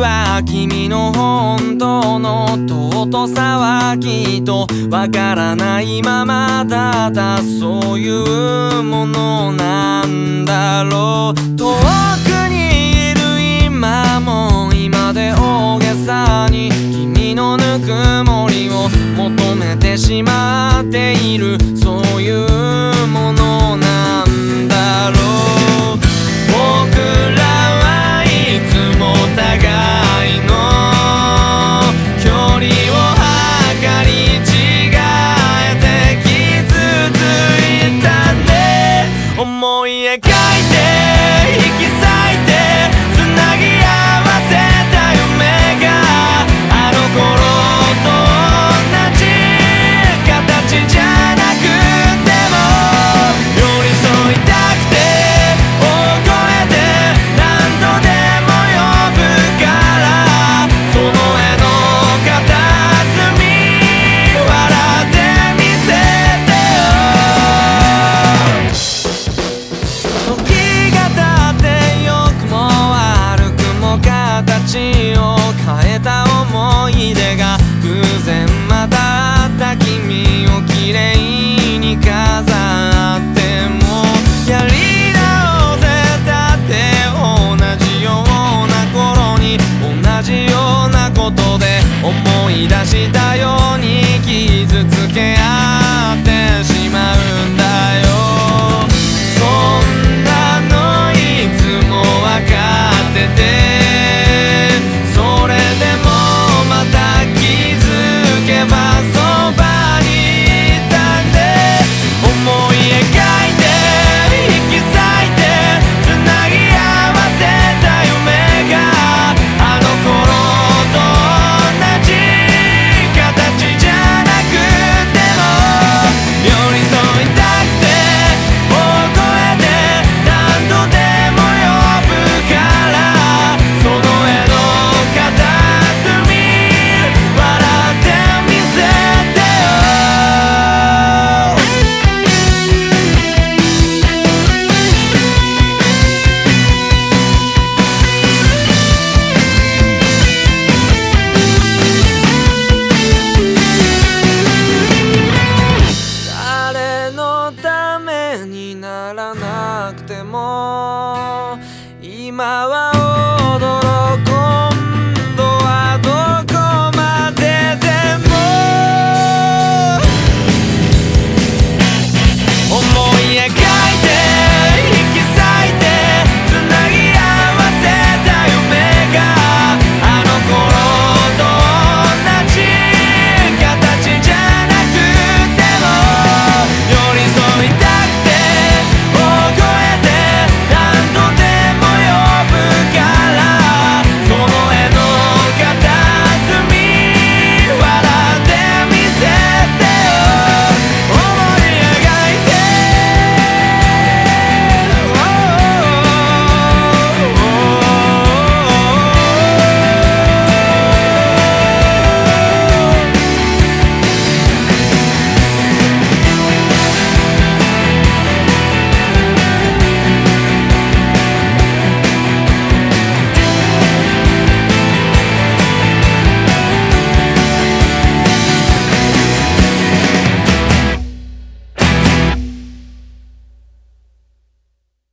は君の本当の尊さはきっとわからないままだったそういうものなんだろうと綺麗に飾る今は